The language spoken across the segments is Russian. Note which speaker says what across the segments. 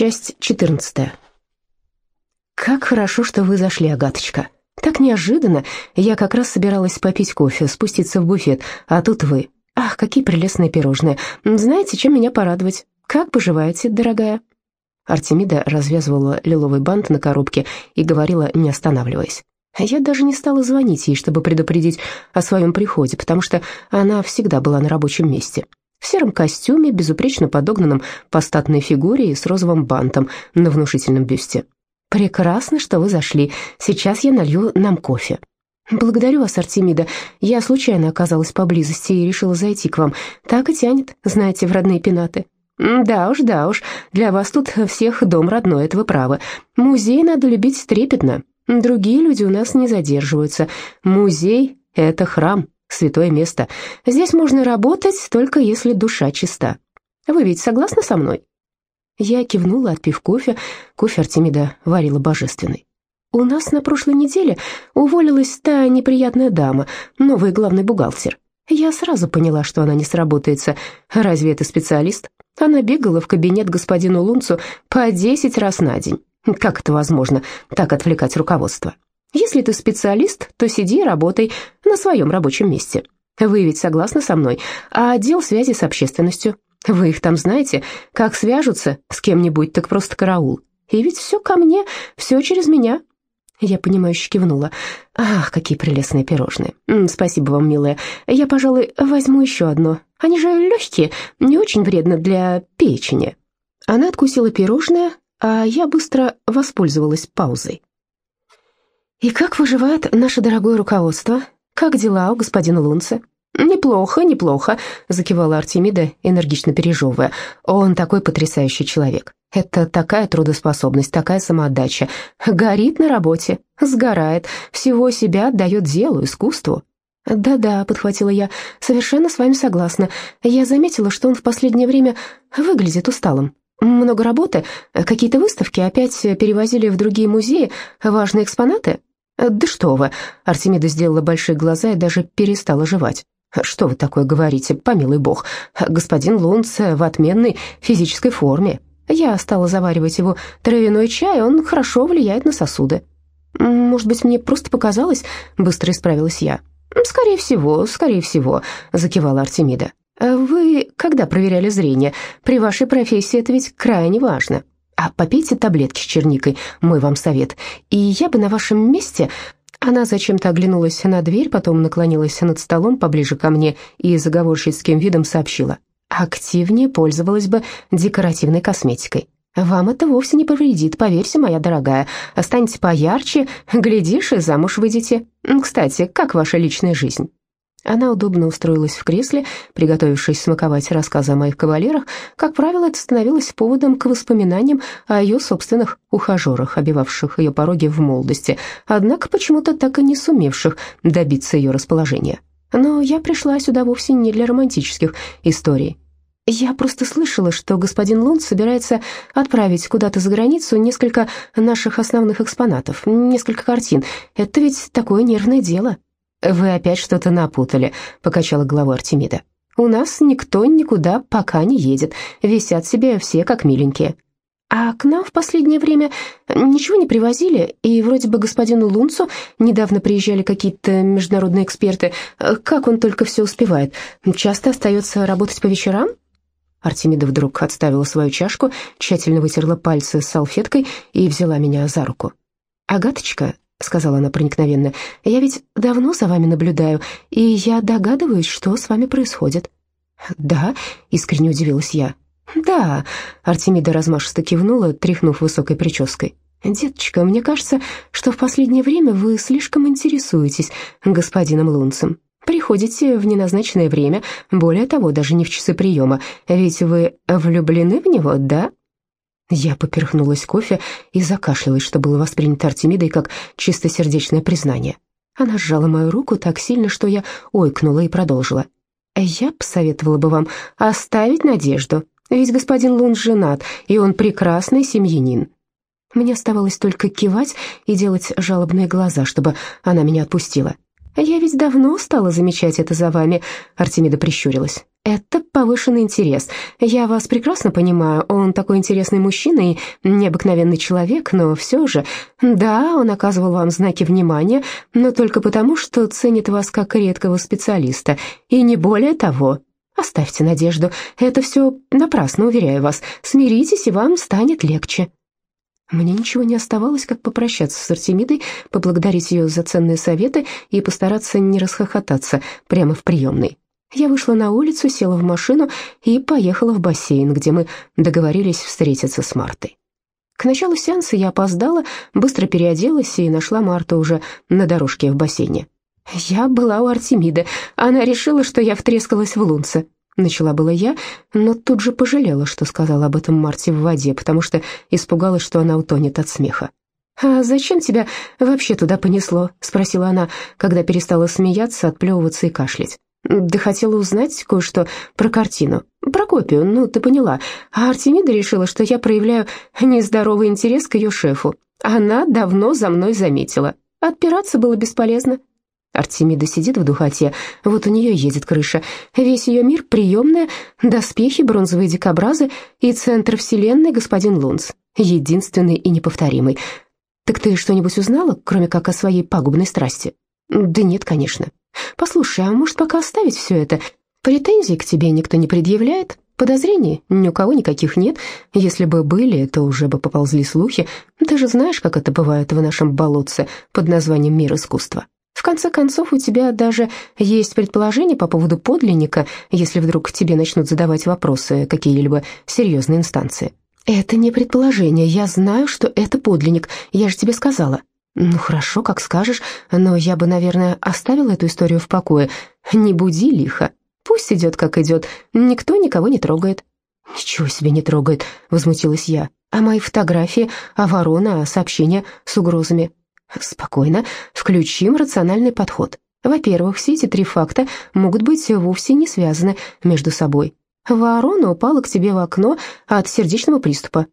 Speaker 1: Часть 14. Как хорошо, что вы зашли, Агаточка. Так неожиданно. Я как раз собиралась попить кофе, спуститься в буфет, а тут вы. Ах, какие прелестные пирожные. Знаете, чем меня порадовать? Как поживаете, дорогая? Артемида развязывала лиловый бант на коробке и говорила, не останавливаясь. Я даже не стала звонить ей, чтобы предупредить о своем приходе, потому что она всегда была на рабочем месте. В сером костюме, безупречно подогнанном по статной фигуре и с розовым бантом на внушительном бюсте. «Прекрасно, что вы зашли. Сейчас я налью нам кофе». «Благодарю вас, Артемида. Я случайно оказалась поблизости и решила зайти к вам. Так и тянет, знаете, в родные пенаты». «Да уж, да уж, для вас тут всех дом родной, это вы правы. Музей надо любить трепетно. Другие люди у нас не задерживаются. Музей — это храм, святое место. Здесь можно работать, только если душа чиста. Вы ведь согласны со мной?» Я кивнула, отпив кофе. Кофе Артемида варила божественный. «У нас на прошлой неделе уволилась та неприятная дама, новый главный бухгалтер. Я сразу поняла, что она не сработается. Разве это специалист? Она бегала в кабинет господину Лунцу по десять раз на день. Как это возможно, так отвлекать руководство? Если ты специалист, то сиди и работай на своем рабочем месте. Вы ведь согласны со мной? А отдел связи с общественностью? Вы их там знаете? Как свяжутся с кем-нибудь, так просто караул. И ведь все ко мне, все через меня. Я понимающе кивнула. «Ах, какие прелестные пирожные! Спасибо вам, милая. Я, пожалуй, возьму еще одно. Они же легкие, не очень вредно для печени». Она откусила пирожное, а я быстро воспользовалась паузой. «И как выживает наше дорогое руководство? Как дела у господина Лунца?» «Неплохо, неплохо», — закивала Артемида, энергично пережевывая. «Он такой потрясающий человек. Это такая трудоспособность, такая самоотдача. Горит на работе, сгорает, всего себя отдает делу, искусству». «Да-да», — подхватила я, — «совершенно с вами согласна. Я заметила, что он в последнее время выглядит усталым. Много работы, какие-то выставки, опять перевозили в другие музеи важные экспонаты». «Да что вы!» — Артемида сделала большие глаза и даже перестала жевать. «Что вы такое говорите, помилуй бог? Господин Лунц в отменной физической форме. Я стала заваривать его травяной чай, он хорошо влияет на сосуды». «Может быть, мне просто показалось?» — быстро исправилась я. «Скорее всего, скорее всего», — закивала Артемида. «Вы когда проверяли зрение? При вашей профессии это ведь крайне важно». А попейте таблетки с черникой, мой вам совет. И я бы на вашем месте...» Она зачем-то оглянулась на дверь, потом наклонилась над столом поближе ко мне и заговорщицким видом сообщила. «Активнее пользовалась бы декоративной косметикой. Вам это вовсе не повредит, поверьте, моя дорогая. Останьте поярче, глядишь, и замуж выйдете. Кстати, как ваша личная жизнь?» Она удобно устроилась в кресле, приготовившись смаковать рассказы о моих кавалерах. Как правило, это становилось поводом к воспоминаниям о ее собственных ухажерах, обивавших ее пороги в молодости, однако почему-то так и не сумевших добиться ее расположения. Но я пришла сюда вовсе не для романтических историй. Я просто слышала, что господин Лунд собирается отправить куда-то за границу несколько наших основных экспонатов, несколько картин. Это ведь такое нервное дело. «Вы опять что-то напутали», — покачала головой Артемида. «У нас никто никуда пока не едет, висят себе все как миленькие». А к нам в последнее время ничего не привозили, и вроде бы господину Лунцу недавно приезжали какие-то международные эксперты. Как он только все успевает? Часто остается работать по вечерам?» Артемида вдруг отставила свою чашку, тщательно вытерла пальцы салфеткой и взяла меня за руку. «Агаточка, — сказала она проникновенно, — «я ведь давно за вами наблюдаю, и я догадываюсь, что с вами происходит». «Да?» — искренне удивилась я. «Да», — Артемида размашисто кивнула, тряхнув высокой прической. «Деточка, мне кажется, что в последнее время вы слишком интересуетесь господином Лунцем. Приходите в неназначенное время, более того, даже не в часы приема, ведь вы влюблены в него, да?» Я поперхнулась кофе и закашлялась, что было воспринято Артемидой как чистосердечное признание. Она сжала мою руку так сильно, что я ойкнула и продолжила. «Я посоветовала бы вам оставить надежду, ведь господин Лун женат, и он прекрасный семьянин». Мне оставалось только кивать и делать жалобные глаза, чтобы она меня отпустила. «Я ведь давно стала замечать это за вами», — Артемида прищурилась. Это повышенный интерес. Я вас прекрасно понимаю, он такой интересный мужчина и необыкновенный человек, но все же... Да, он оказывал вам знаки внимания, но только потому, что ценит вас как редкого специалиста, и не более того. Оставьте надежду, это все напрасно, уверяю вас. Смиритесь, и вам станет легче. Мне ничего не оставалось, как попрощаться с Артемидой, поблагодарить ее за ценные советы и постараться не расхохотаться прямо в приемной. Я вышла на улицу, села в машину и поехала в бассейн, где мы договорились встретиться с Мартой. К началу сеанса я опоздала, быстро переоделась и нашла Марту уже на дорожке в бассейне. Я была у Артемиды, она решила, что я втрескалась в лунце. Начала была я, но тут же пожалела, что сказала об этом Марте в воде, потому что испугалась, что она утонет от смеха. «А зачем тебя вообще туда понесло?» — спросила она, когда перестала смеяться, отплевываться и кашлять. «Да хотела узнать кое-что про картину. Про копию, ну, ты поняла. А Артемида решила, что я проявляю нездоровый интерес к ее шефу. Она давно за мной заметила. Отпираться было бесполезно. Артемида сидит в духоте, вот у нее едет крыша. Весь ее мир — приемная, доспехи, бронзовые дикобразы и центр вселенной господин Лунц, единственный и неповторимый. Так ты что-нибудь узнала, кроме как о своей пагубной страсти? Да нет, конечно. Послушай, а может пока оставить все это? Претензий к тебе никто не предъявляет, подозрений ни у кого никаких нет. Если бы были, то уже бы поползли слухи. Ты же знаешь, как это бывает в нашем болотце под названием «Мир искусства». В конце концов, у тебя даже есть предположение по поводу подлинника, если вдруг тебе начнут задавать вопросы какие-либо серьезные инстанции. Это не предположение, я знаю, что это подлинник, я же тебе сказала. Ну хорошо, как скажешь, но я бы, наверное, оставила эту историю в покое. Не буди лихо. Пусть идет, как идет, никто никого не трогает. «Ничего себе не трогает», — возмутилась я. «А мои фотографии, а ворона, а сообщения с угрозами? Спокойно, включим рациональный подход. Во-первых, все эти три факта могут быть вовсе не связаны между собой. Ворона упала к тебе в окно от сердечного приступа,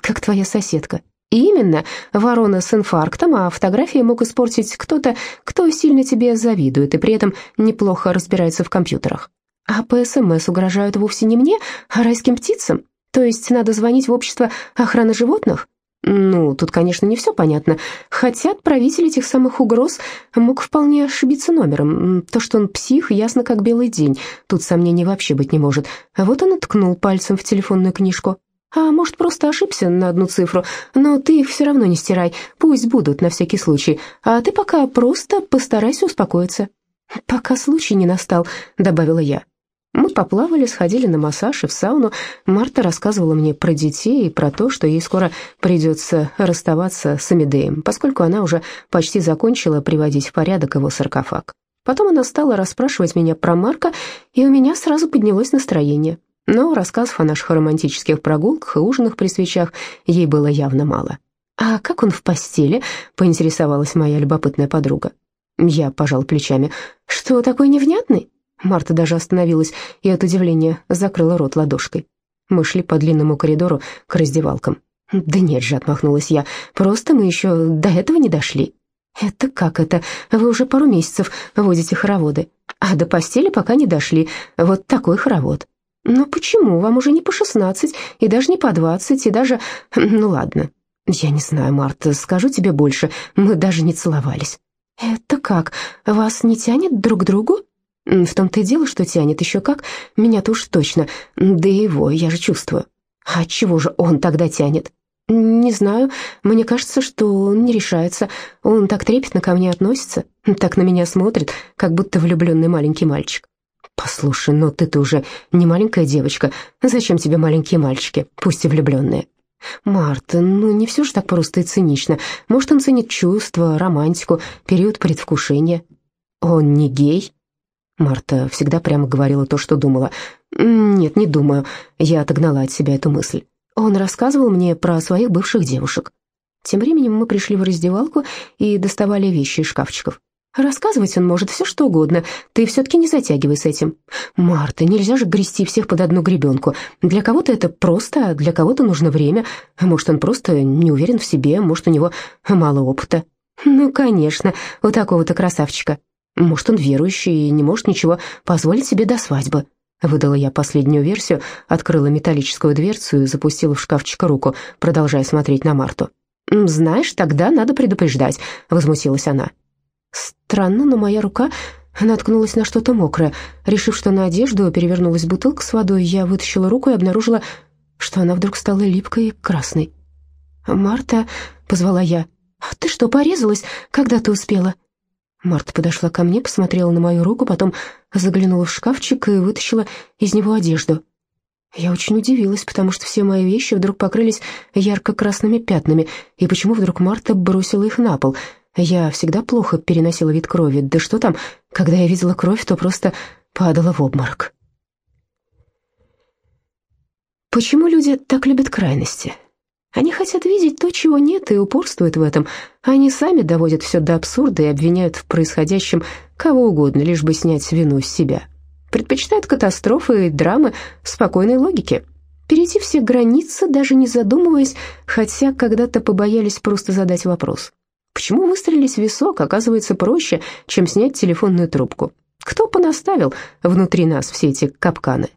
Speaker 1: как твоя соседка. Именно, ворона с инфарктом, а фотографии мог испортить кто-то, кто сильно тебе завидует и при этом неплохо разбирается в компьютерах. А по СМС угрожают вовсе не мне, а райским птицам. То есть надо звонить в общество охраны животных? Ну, тут, конечно, не все понятно. Хотя отправитель этих самых угроз мог вполне ошибиться номером. То, что он псих, ясно как белый день. Тут сомнений вообще быть не может. А вот он и ткнул пальцем в телефонную книжку. А может, просто ошибся на одну цифру. Но ты их все равно не стирай. Пусть будут на всякий случай. А ты пока просто постарайся успокоиться. «Пока случай не настал», — добавила я. Мы поплавали, сходили на массаж и в сауну. Марта рассказывала мне про детей и про то, что ей скоро придется расставаться с Амидеем, поскольку она уже почти закончила приводить в порядок его саркофаг. Потом она стала расспрашивать меня про Марка, и у меня сразу поднялось настроение. Но рассказов о наших романтических прогулках и ужинах при свечах ей было явно мало. «А как он в постели?» — поинтересовалась моя любопытная подруга. Я пожал плечами. «Что, такой невнятный?» Марта даже остановилась и от удивления закрыла рот ладошкой. Мы шли по длинному коридору к раздевалкам. «Да нет же», — отмахнулась я, — «просто мы еще до этого не дошли». «Это как это? Вы уже пару месяцев водите хороводы, а до постели пока не дошли. Вот такой хоровод». «Ну почему? Вам уже не по шестнадцать, и даже не по двадцать, и даже... Ну ладно». «Я не знаю, Марта, скажу тебе больше, мы даже не целовались». «Это как? Вас не тянет друг к другу?» В том-то и дело, что тянет еще как, меня-то уж точно, да и его, я же чувствую. А чего же он тогда тянет? Не знаю, мне кажется, что он не решается, он так трепетно ко мне относится, так на меня смотрит, как будто влюбленный маленький мальчик. Послушай, но ты-то уже не маленькая девочка, зачем тебе маленькие мальчики, пусть и влюбленные? Марта, ну не все же так просто и цинично. Может, он ценит чувства, романтику, период предвкушения. Он не гей? Марта всегда прямо говорила то, что думала. «Нет, не думаю». Я отогнала от себя эту мысль. Он рассказывал мне про своих бывших девушек. Тем временем мы пришли в раздевалку и доставали вещи из шкафчиков. Рассказывать он может все что угодно, ты все-таки не затягивай с этим. Марта, нельзя же грести всех под одну гребенку. Для кого-то это просто, а для кого-то нужно время. Может, он просто не уверен в себе, может, у него мало опыта. Ну, конечно, у такого-то красавчика. Может, он верующий и не может ничего позволить себе до свадьбы. Выдала я последнюю версию, открыла металлическую дверцу и запустила в шкафчик руку, продолжая смотреть на Марту. «Знаешь, тогда надо предупреждать», — возмутилась она. Странно, но моя рука наткнулась на что-то мокрое. Решив, что на одежду перевернулась бутылка с водой, я вытащила руку и обнаружила, что она вдруг стала липкой и красной. «Марта», — позвала я, — «ты что, порезалась? Когда ты успела?» Марта подошла ко мне, посмотрела на мою руку, потом заглянула в шкафчик и вытащила из него одежду. Я очень удивилась, потому что все мои вещи вдруг покрылись ярко-красными пятнами, и почему вдруг Марта бросила их на пол. Я всегда плохо переносила вид крови, да что там, когда я видела кровь, то просто падала в обморок. Почему люди так любят крайности? Они хотят видеть то, чего нет, и упорствуют в этом. Они сами доводят все до абсурда и обвиняют в происходящем кого угодно, лишь бы снять вину с себя. Предпочитают катастрофы и драмы спокойной логики. Перейти все границы, даже не задумываясь, хотя когда-то побоялись просто задать вопрос. Почему выстрелить в висок оказывается проще, чем снять телефонную трубку? Кто понаставил внутри нас все эти капканы?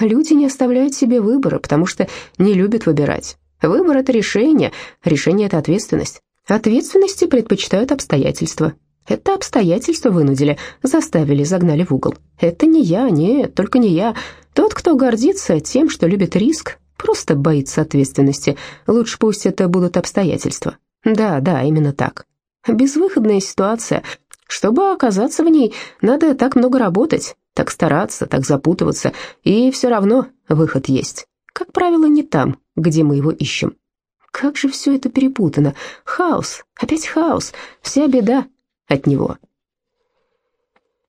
Speaker 1: Люди не оставляют себе выбора, потому что не любят выбирать. Выбор — это решение, решение — это ответственность. Ответственности предпочитают обстоятельства. Это обстоятельства вынудили, заставили, загнали в угол. Это не я, нет, только не я. Тот, кто гордится тем, что любит риск, просто боится ответственности. Лучше пусть это будут обстоятельства. Да, да, именно так. Безвыходная ситуация. Чтобы оказаться в ней, надо так много работать, так стараться, так запутываться, и все равно выход есть. Как правило, не там, где мы его ищем. Как же все это перепутано. Хаос, опять хаос, вся беда от него.